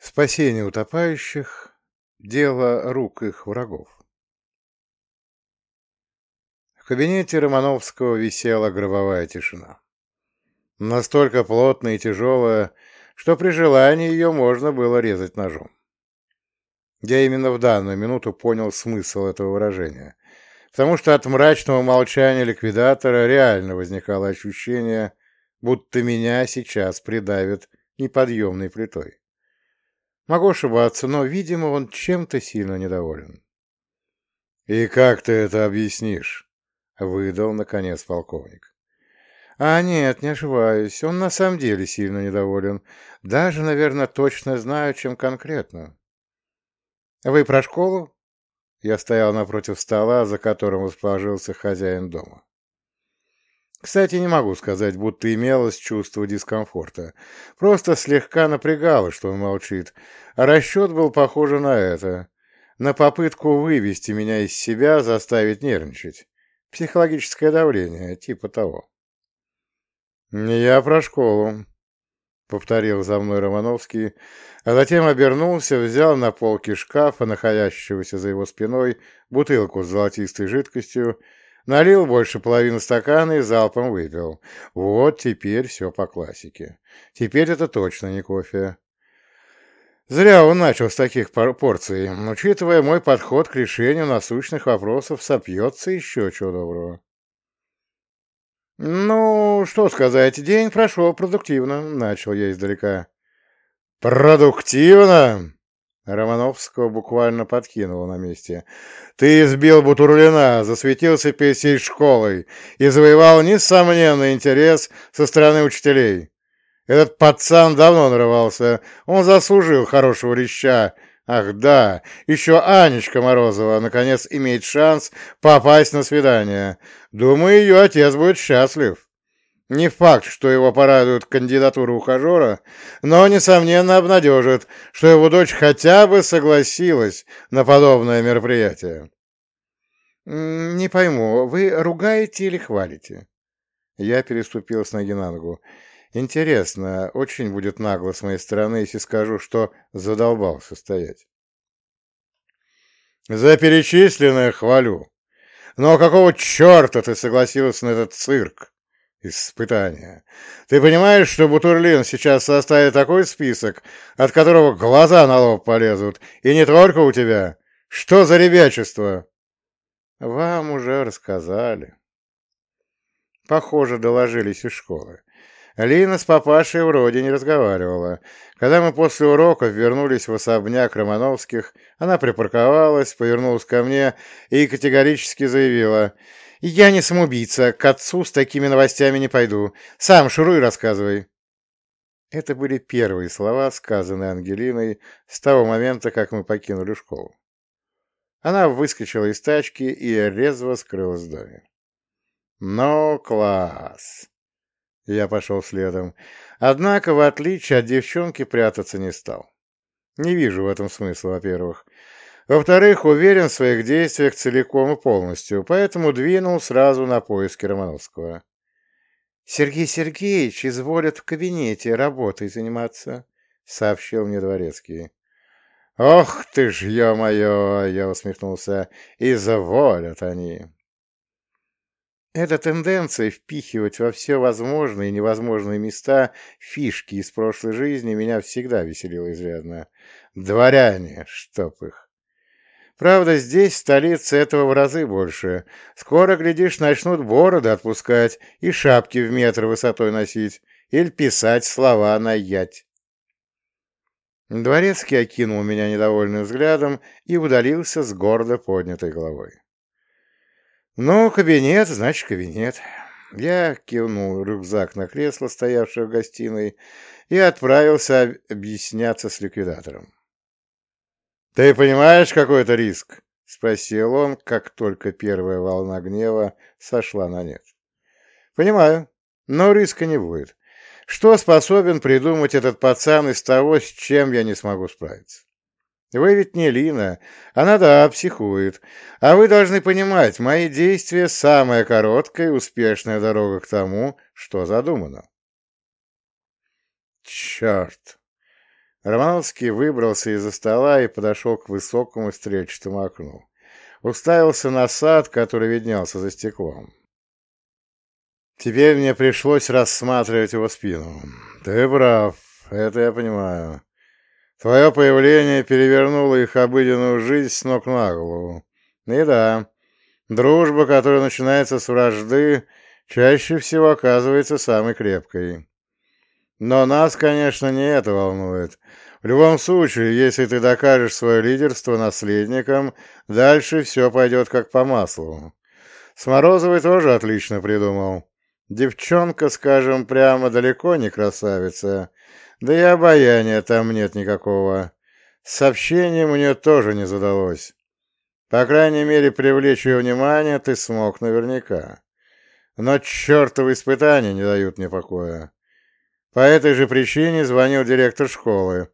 Спасение утопающих – дело рук их врагов. В кабинете Романовского висела гробовая тишина. Настолько плотная и тяжелая, что при желании ее можно было резать ножом. Я именно в данную минуту понял смысл этого выражения, потому что от мрачного молчания ликвидатора реально возникало ощущение, будто меня сейчас придавят неподъемной плитой. Могу ошибаться, но, видимо, он чем-то сильно недоволен. «И как ты это объяснишь?» — выдал, наконец, полковник. «А нет, не ошибаюсь. Он на самом деле сильно недоволен. Даже, наверное, точно знаю, чем конкретно. Вы про школу?» Я стоял напротив стола, за которым расположился хозяин дома. Кстати, не могу сказать, будто имелось чувство дискомфорта. Просто слегка напрягало, что он молчит. А расчет был похож на это. На попытку вывести меня из себя, заставить нервничать. Психологическое давление, типа того. «Не я про школу», — повторил за мной Романовский, а затем обернулся, взял на полке шкафа, находящегося за его спиной, бутылку с золотистой жидкостью, Налил больше половины стакана и залпом выпил. Вот теперь все по классике. Теперь это точно не кофе. Зря он начал с таких порций. Учитывая мой подход к решению насущных вопросов, сопьется еще чего доброго. «Ну, что сказать, день прошел продуктивно», — начал я издалека. «Продуктивно?» Романовского буквально подкинуло на месте. «Ты избил Бутурлина, засветился перед всей школой и завоевал несомненный интерес со стороны учителей. Этот пацан давно нарывался, он заслужил хорошего леща. Ах да, еще Анечка Морозова, наконец, имеет шанс попасть на свидание. Думаю, ее отец будет счастлив». Не факт, что его порадует кандидатура ухажера, но, несомненно, обнадежит, что его дочь хотя бы согласилась на подобное мероприятие. «Не пойму, вы ругаете или хвалите?» Я переступил с ноги на ногу. «Интересно, очень будет нагло с моей стороны, если скажу, что задолбался стоять». «За перечисленное хвалю. Но какого черта ты согласился на этот цирк?» Испытание. Ты понимаешь, что Бутурлин сейчас составит такой список, от которого глаза на лоб полезут, и не только у тебя? Что за ребячество? Вам уже рассказали. Похоже, доложились из школы. Лина с папашей вроде не разговаривала. Когда мы после уроков вернулись в особняк Романовских, она припарковалась, повернулась ко мне и категорически заявила — «Я не самоубийца, к отцу с такими новостями не пойду. Сам шуруй рассказывай». Это были первые слова, сказанные Ангелиной с того момента, как мы покинули школу. Она выскочила из тачки и резво скрылась в доме. «Ну, класс!» Я пошел следом. Однако, в отличие от девчонки, прятаться не стал. Не вижу в этом смысла, во-первых. Во-вторых, уверен в своих действиях целиком и полностью, поэтому двинул сразу на поиски Романовского. «Сергей Сергеевич изволят в кабинете работой заниматься», — сообщил мне Дворецкий. «Ох ты ж, ё-моё!» — я усмехнулся. «Изволят они!» Эта тенденция впихивать во все возможные и невозможные места фишки из прошлой жизни меня всегда веселила изрядно. Дворяне, чтоб их! Правда, здесь, в столице, этого в разы больше. Скоро, глядишь, начнут бороды отпускать и шапки в метр высотой носить, или писать слова на ять. Дворецкий окинул меня недовольным взглядом и удалился с гордо поднятой головой. «Ну, кабинет, значит, кабинет». Я кивнул рюкзак на кресло, стоявшее в гостиной, и отправился объясняться с ликвидатором. «Ты понимаешь, какой это риск?» — спросил он, как только первая волна гнева сошла на нет. «Понимаю, но риска не будет. Что способен придумать этот пацан из того, с чем я не смогу справиться? Вы ведь не Лина, она, да, психует. А вы должны понимать, мои действия — самая короткая и успешная дорога к тому, что задумано». «Черт!» Романовский выбрался из-за стола и подошел к высокому стрельчатому окну. Уставился на сад, который виднелся за стеклом. Теперь мне пришлось рассматривать его спину. Ты прав, это я понимаю. Твое появление перевернуло их обыденную жизнь с ног на голову. И да, дружба, которая начинается с вражды, чаще всего оказывается самой крепкой. Но нас, конечно, не это волнует. В любом случае, если ты докажешь свое лидерство наследникам, дальше все пойдет как по маслу. С Морозовой тоже отлично придумал. Девчонка, скажем прямо, далеко не красавица, да и обаяния там нет никакого. С общением у нее тоже не задалось. По крайней мере, привлечь ее внимание ты смог наверняка. Но чертовы испытания не дают мне покоя. По этой же причине звонил директор школы.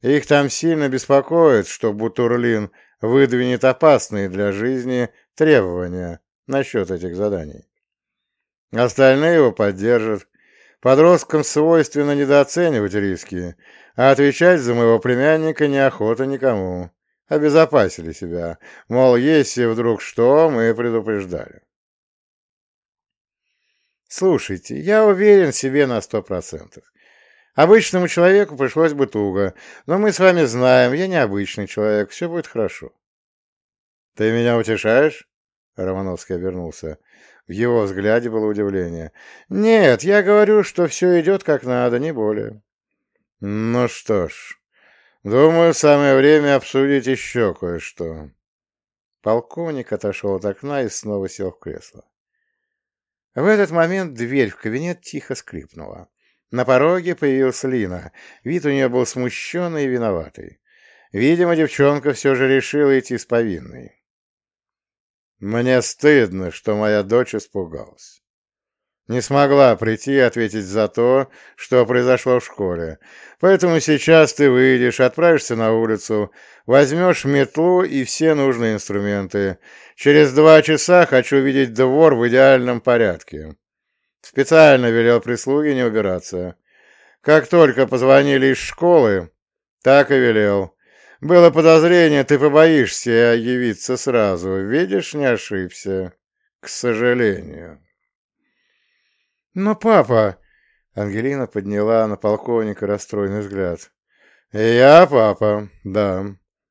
Их там сильно беспокоит, что Бутурлин выдвинет опасные для жизни требования насчет этих заданий. Остальные его поддержат. Подросткам свойственно недооценивать риски, а отвечать за моего племянника неохота никому. Обезопасили себя. Мол, если вдруг что, мы предупреждали. Слушайте, я уверен себе на сто процентов. Обычному человеку пришлось бы туго, но мы с вами знаем, я необычный человек, все будет хорошо. Ты меня утешаешь? Романовский обернулся. В его взгляде было удивление. «Нет, я говорю, что все идет как надо, не более». «Ну что ж, думаю, самое время обсудить еще кое-что». Полковник отошел от окна и снова сел в кресло. В этот момент дверь в кабинет тихо скрипнула. На пороге появилась Лина. Вид у нее был смущенный и виноватый. Видимо, девчонка все же решила идти с повинной. Мне стыдно, что моя дочь испугалась. Не смогла прийти и ответить за то, что произошло в школе. Поэтому сейчас ты выйдешь, отправишься на улицу, возьмешь метлу и все нужные инструменты. Через два часа хочу видеть двор в идеальном порядке. Специально велел прислуге не убираться. Как только позвонили из школы, так и велел. Было подозрение, ты побоишься явиться сразу. Видишь, не ошибся. К сожалению. Но папа... Ангелина подняла на полковника расстроенный взгляд. «Я папа, да.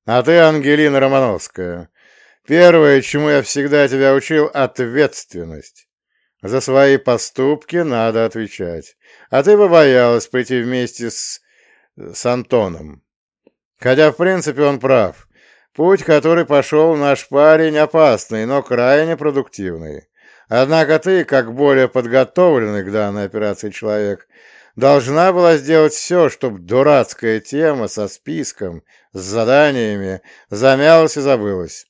А ты Ангелина Романовская. Первое, чему я всегда тебя учил — ответственность. За свои поступки надо отвечать. А ты побоялась прийти вместе с... с Антоном. Хотя, в принципе, он прав. Путь, который пошел наш парень, опасный, но крайне продуктивный. Однако ты, как более подготовленный к данной операции человек, должна была сделать все, чтобы дурацкая тема со списком, с заданиями замялась и забылась.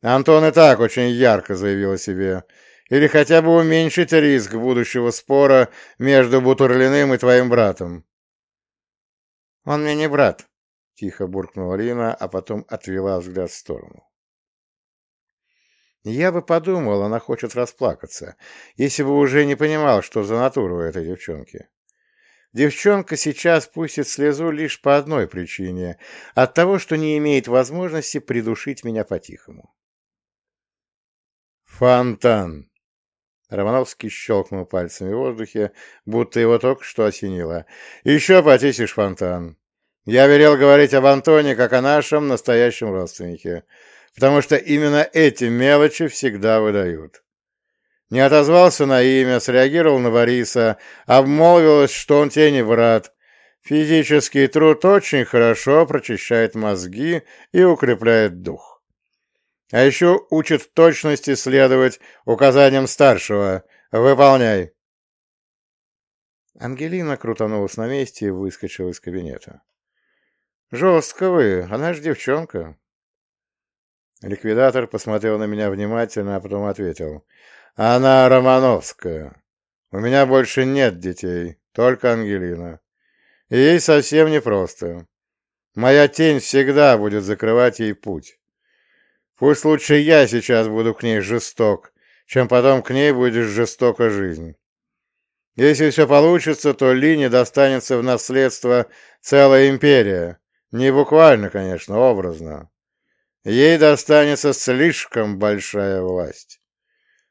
Антон и так очень ярко заявил о себе. Или хотя бы уменьшить риск будущего спора между Бутурлиным и твоим братом. Он мне не брат, — тихо буркнула Лина, а потом отвела взгляд в сторону. Я бы подумал, она хочет расплакаться, если бы уже не понимал, что за натура у этой девчонки. Девчонка сейчас пустит слезу лишь по одной причине — от того, что не имеет возможности придушить меня по-тихому. «Фонтан!» Романовский щелкнул пальцами в воздухе, будто его только что осенило. «Еще потисишь фонтан. Я велел говорить об Антоне как о нашем настоящем родственнике, потому что именно эти мелочи всегда выдают. Не отозвался на имя, среагировал на Бориса, обмолвилась, что он тебе не брат. Физический труд очень хорошо прочищает мозги и укрепляет дух. А еще учит в точности следовать указаниям старшего. Выполняй. Ангелина крутанулась на месте и выскочила из кабинета. «Жестко вы, она же девчонка». Ликвидатор посмотрел на меня внимательно, а потом ответил. «Она Романовская. У меня больше нет детей, только Ангелина. И ей совсем непросто. Моя тень всегда будет закрывать ей путь. Пусть лучше я сейчас буду к ней жесток, чем потом к ней будет жестока жизнь. Если все получится, то Лине достанется в наследство целая империя. Не буквально, конечно, образно. Ей достанется слишком большая власть.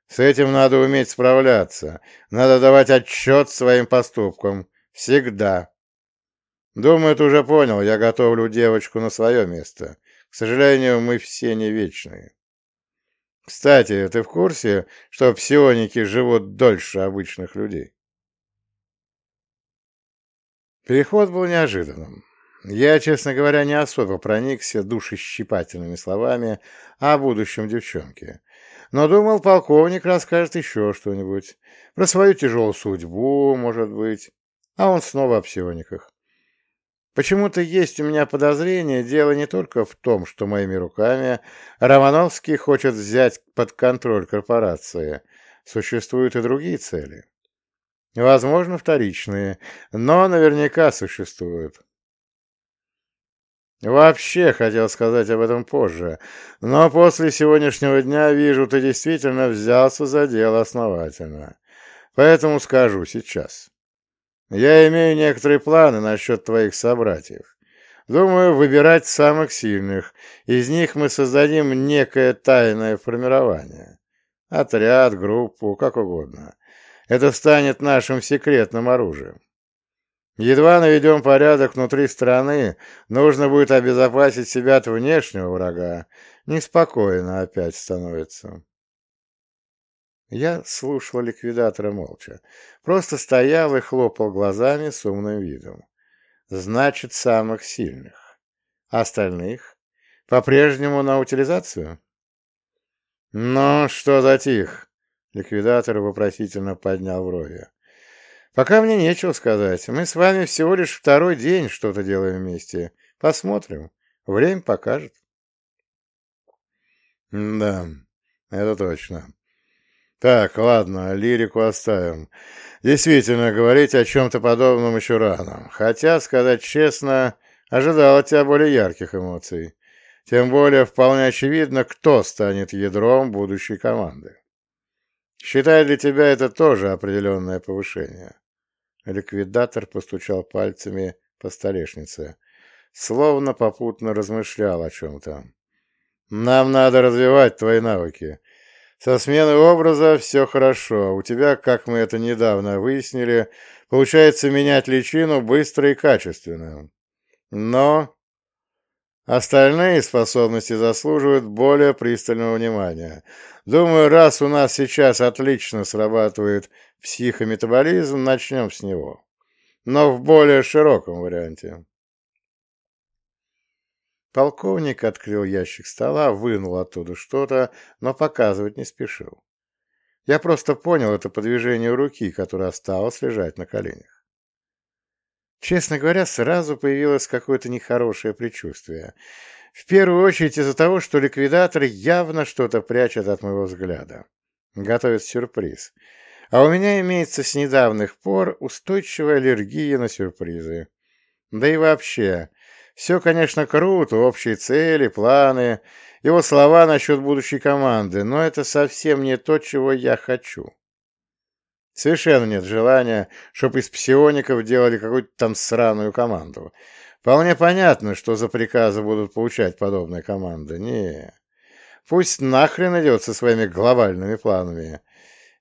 С этим надо уметь справляться. Надо давать отчет своим поступкам. Всегда. Думаю, ты уже понял, я готовлю девочку на свое место. К сожалению, мы все не вечные. Кстати, ты в курсе, что псионики живут дольше обычных людей? Переход был неожиданным. Я, честно говоря, не особо проникся душещипательными словами о будущем девчонке. Но думал, полковник расскажет еще что-нибудь. Про свою тяжелую судьбу, может быть. А он снова о псиониках. Почему-то есть у меня подозрение, дело не только в том, что моими руками Романовский хочет взять под контроль корпорации. Существуют и другие цели. Возможно, вторичные, но наверняка существуют. Вообще хотел сказать об этом позже, но после сегодняшнего дня вижу, ты действительно взялся за дело основательно. Поэтому скажу сейчас. Я имею некоторые планы насчет твоих собратьев. Думаю, выбирать самых сильных. Из них мы создадим некое тайное формирование. Отряд, группу, как угодно. Это станет нашим секретным оружием. Едва наведем порядок внутри страны, нужно будет обезопасить себя от внешнего врага. Неспокойно опять становится. Я слушал ликвидатора молча. Просто стоял и хлопал глазами с умным видом. Значит, самых сильных. Остальных? По-прежнему на утилизацию? Ну, что затих? Ликвидатор вопросительно поднял брови. «Пока мне нечего сказать. Мы с вами всего лишь второй день что-то делаем вместе. Посмотрим. Время покажет». «Да, это точно. Так, ладно, лирику оставим. Действительно, говорить о чем-то подобном еще рано. Хотя, сказать честно, ожидал от тебя более ярких эмоций. Тем более вполне очевидно, кто станет ядром будущей команды. Считай, для тебя это тоже определенное повышение. Ликвидатор постучал пальцами по столешнице, словно попутно размышлял о чем-то. Нам надо развивать твои навыки. Со сменой образа все хорошо. У тебя, как мы это недавно выяснили, получается менять личину быстро и качественно. Но остальные способности заслуживают более пристального внимания. Думаю, раз у нас сейчас отлично срабатывает психометаболизм, начнем с него. Но в более широком варианте. Полковник открыл ящик стола, вынул оттуда что-то, но показывать не спешил. Я просто понял это по движению руки, которая осталась лежать на коленях. Честно говоря, сразу появилось какое-то нехорошее предчувствие. В первую очередь из-за того, что ликвидатор явно что-то прячет от моего взгляда. Готовит сюрприз. А у меня имеется с недавних пор устойчивая аллергия на сюрпризы. Да и вообще, все, конечно, круто, общие цели, планы, его слова насчет будущей команды, но это совсем не то, чего я хочу. Совершенно нет желания, чтобы из псиоников делали какую-то там сраную команду. Вполне понятно, что за приказы будут получать подобные команды. Не, пусть нахрен идет со своими глобальными планами.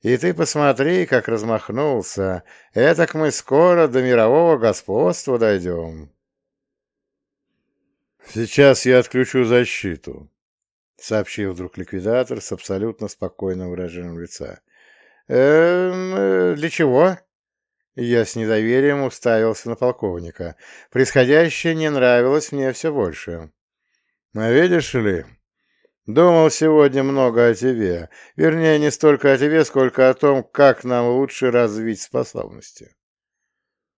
И ты посмотри, как размахнулся. Этак мы скоро до мирового господства дойдем. Сейчас я отключу защиту, сообщил вдруг ликвидатор с абсолютно спокойным выражением лица. Эм, э, для чего? Я с недоверием уставился на полковника. Происходящее не нравилось мне все больше. «А видишь ли, думал сегодня много о тебе. Вернее, не столько о тебе, сколько о том, как нам лучше развить способности.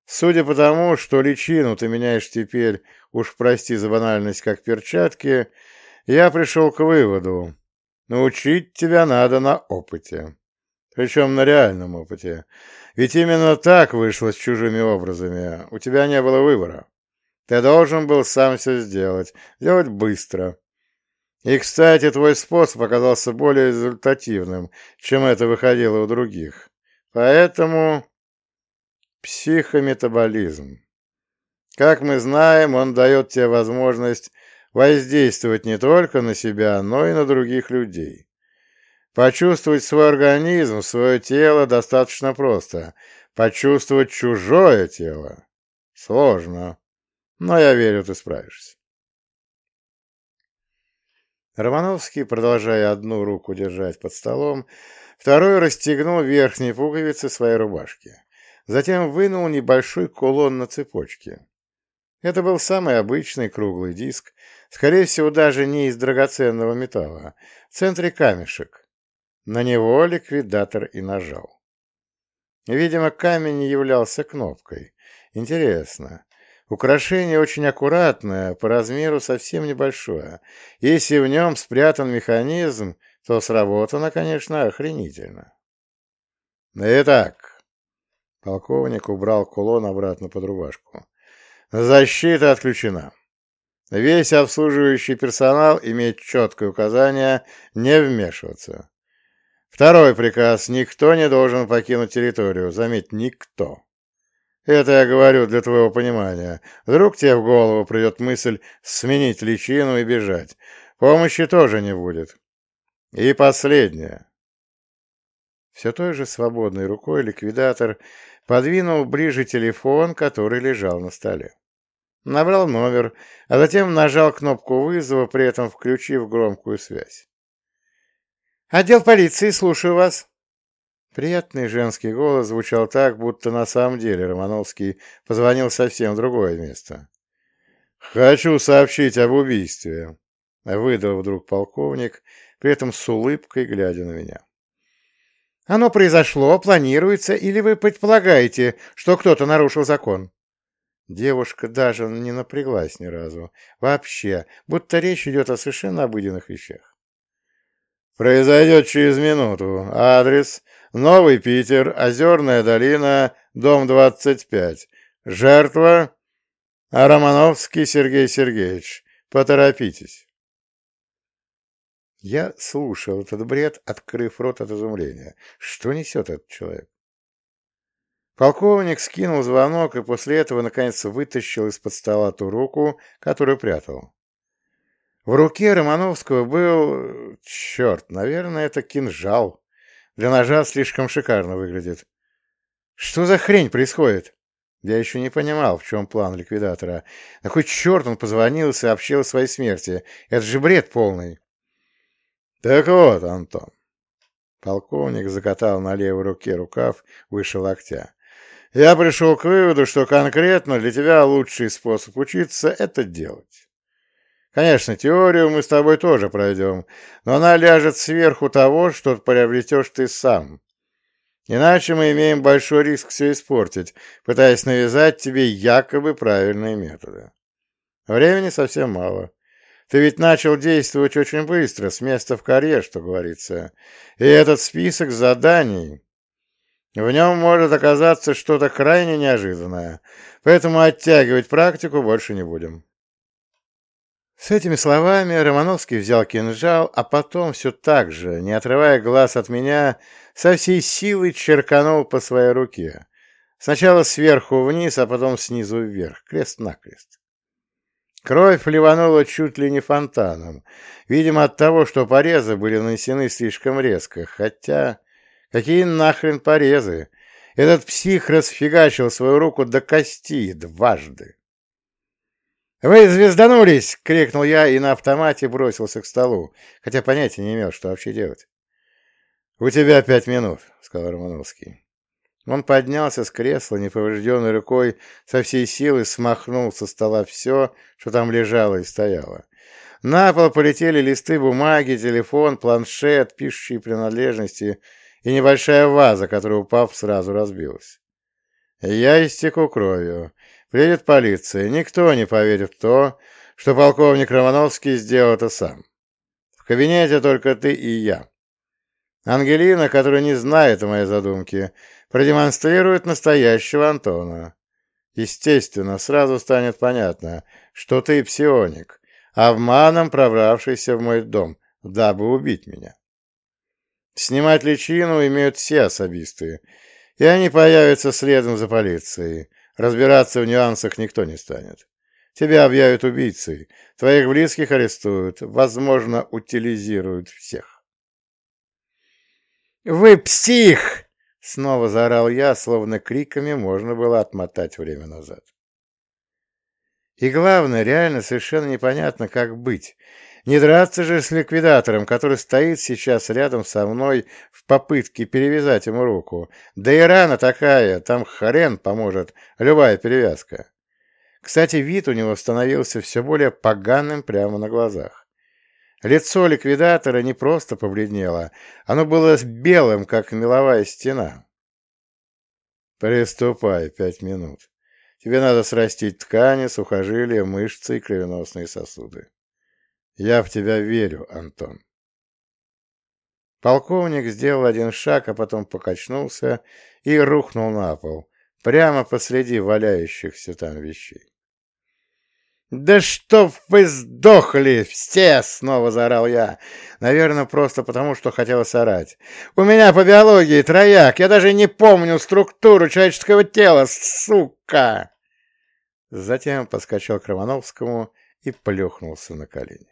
Судя по тому, что личину ты меняешь теперь, уж прости за банальность, как перчатки, я пришел к выводу. Научить тебя надо на опыте. Причем на реальном опыте. Ведь именно так вышло с чужими образами. У тебя не было выбора. Ты должен был сам все сделать. Делать быстро. И, кстати, твой способ оказался более результативным, чем это выходило у других. Поэтому... Психометаболизм. Как мы знаем, он дает тебе возможность воздействовать не только на себя, но и на других людей. Почувствовать свой организм, свое тело достаточно просто. Почувствовать чужое тело сложно. Но я верю, ты справишься. Романовский, продолжая одну руку держать под столом, второй расстегнул верхние пуговицы своей рубашки. Затем вынул небольшой кулон на цепочке. Это был самый обычный круглый диск, скорее всего, даже не из драгоценного металла, в центре камешек. На него ликвидатор и нажал. Видимо, камень являлся кнопкой. Интересно. Украшение очень аккуратное, по размеру совсем небольшое. Если в нем спрятан механизм, то сработано, конечно, охренительно. Итак, полковник убрал кулон обратно под рубашку. Защита отключена. Весь обслуживающий персонал имеет четкое указание не вмешиваться. Второй приказ. Никто не должен покинуть территорию. Заметь, никто. Это я говорю для твоего понимания. Вдруг тебе в голову придет мысль сменить личину и бежать. Помощи тоже не будет. И последнее. Все той же свободной рукой ликвидатор подвинул ближе телефон, который лежал на столе. Набрал номер, а затем нажал кнопку вызова, при этом включив громкую связь. «Отдел полиции, слушаю вас». Приятный женский голос звучал так, будто на самом деле Романовский позвонил совсем в другое место. «Хочу сообщить об убийстве», — выдал вдруг полковник, при этом с улыбкой глядя на меня. «Оно произошло, планируется, или вы предполагаете, что кто-то нарушил закон?» Девушка даже не напряглась ни разу. Вообще, будто речь идет о совершенно обыденных вещах. «Произойдет через минуту. Адрес — Новый Питер, Озерная долина, дом 25. Жертва — Романовский Сергей Сергеевич. Поторопитесь». Я слушал этот бред, открыв рот от изумления. Что несет этот человек? Полковник скинул звонок и после этого, наконец, вытащил из-под стола ту руку, которую прятал. В руке Романовского был... Черт, наверное, это кинжал. Для ножа слишком шикарно выглядит. Что за хрень происходит? Я еще не понимал, в чем план ликвидатора. На кой черт он позвонил и сообщил о своей смерти? Это же бред полный. Так вот, Антон. Полковник закатал на левой руке рукав выше локтя. Я пришел к выводу, что конкретно для тебя лучший способ учиться — это делать. Конечно, теорию мы с тобой тоже пройдем, но она ляжет сверху того, что приобретешь ты сам. Иначе мы имеем большой риск все испортить, пытаясь навязать тебе якобы правильные методы. Времени совсем мало. Ты ведь начал действовать очень быстро, с места в карьер, что говорится. И этот список заданий в нем может оказаться что-то крайне неожиданное, поэтому оттягивать практику больше не будем. С этими словами Романовский взял кинжал, а потом все так же, не отрывая глаз от меня, со всей силы черканул по своей руке. Сначала сверху вниз, а потом снизу вверх, крест-накрест. Кровь ливанула чуть ли не фонтаном, видимо, от того, что порезы были нанесены слишком резко, хотя Какие нахрен порезы? Этот псих расфигачил свою руку до кости дважды. «Вы звезданулись!» — крикнул я и на автомате бросился к столу, хотя понятия не имел, что вообще делать. «У тебя пять минут», — сказал Романовский. Он поднялся с кресла, неповрежденной рукой, со всей силы смахнул со стола все, что там лежало и стояло. На пол полетели листы бумаги, телефон, планшет, пишущие принадлежности — и небольшая ваза, которая, упав, сразу разбилась. Я истеку кровью. Приедет полиция. Никто не поверит в то, что полковник Романовский сделал это сам. В кабинете только ты и я. Ангелина, которая не знает о моей задумке, продемонстрирует настоящего Антона. Естественно, сразу станет понятно, что ты псионик, обманом пробравшийся в мой дом, дабы убить меня. Снимать личину имеют все особисты. И они появятся следом за полицией. Разбираться в нюансах никто не станет. Тебя объявят убийцей, твоих близких арестуют, возможно, утилизируют всех. «Вы псих!» — снова заорал я, словно криками можно было отмотать время назад. И главное, реально совершенно непонятно, как быть. Не драться же с ликвидатором, который стоит сейчас рядом со мной в попытке перевязать ему руку. Да и рана такая, там хрен поможет любая перевязка. Кстати, вид у него становился все более поганым прямо на глазах. Лицо ликвидатора не просто побледнело, оно было белым, как меловая стена. «Приступай, пять минут. Тебе надо срастить ткани, сухожилия, мышцы и кровеносные сосуды. Я в тебя верю, Антон». Полковник сделал один шаг, а потом покачнулся и рухнул на пол, прямо посреди валяющихся там вещей. «Да чтоб вы сдохли все!» — снова заорал я. Наверное, просто потому, что хотелось орать. «У меня по биологии трояк! Я даже не помню структуру человеческого тела, сука!» Затем подскочил к Романовскому и плюхнулся на колени.